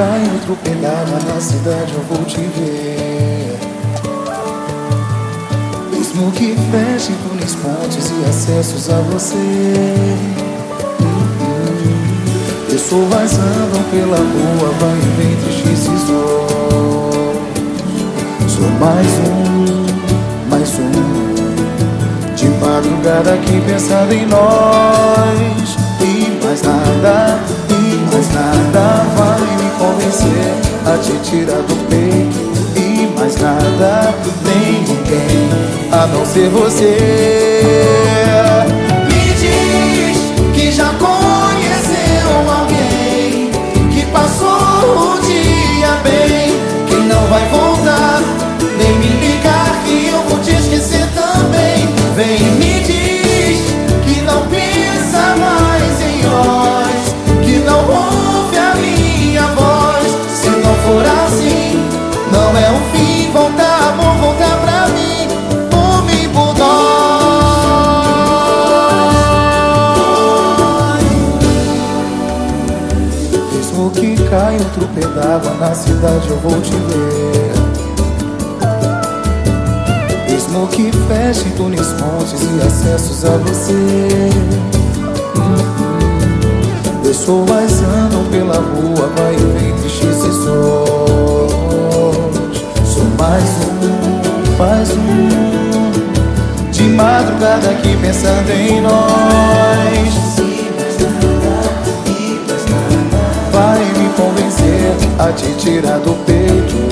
Caia outro pedaço na cidade eu vou te ver. Mesmo que fechem túneis, pontes e acessos a você. Pessoas andam pela rua, vai e vem tristes e Sou mais um, mais um. De madrugada aqui pensando em nós. E mais nada, A te tirar do peito E mais nada, nem ninguém A não ser você que cai outro d'água na cidade eu vou te ver. Mesmo que feche túneis, pontes e acessos a você. Pessoas andam pela rua, vai e vem tristes e sós. Sou mais um, mais um. De madrugada aqui pensando em nós te tirar do peito.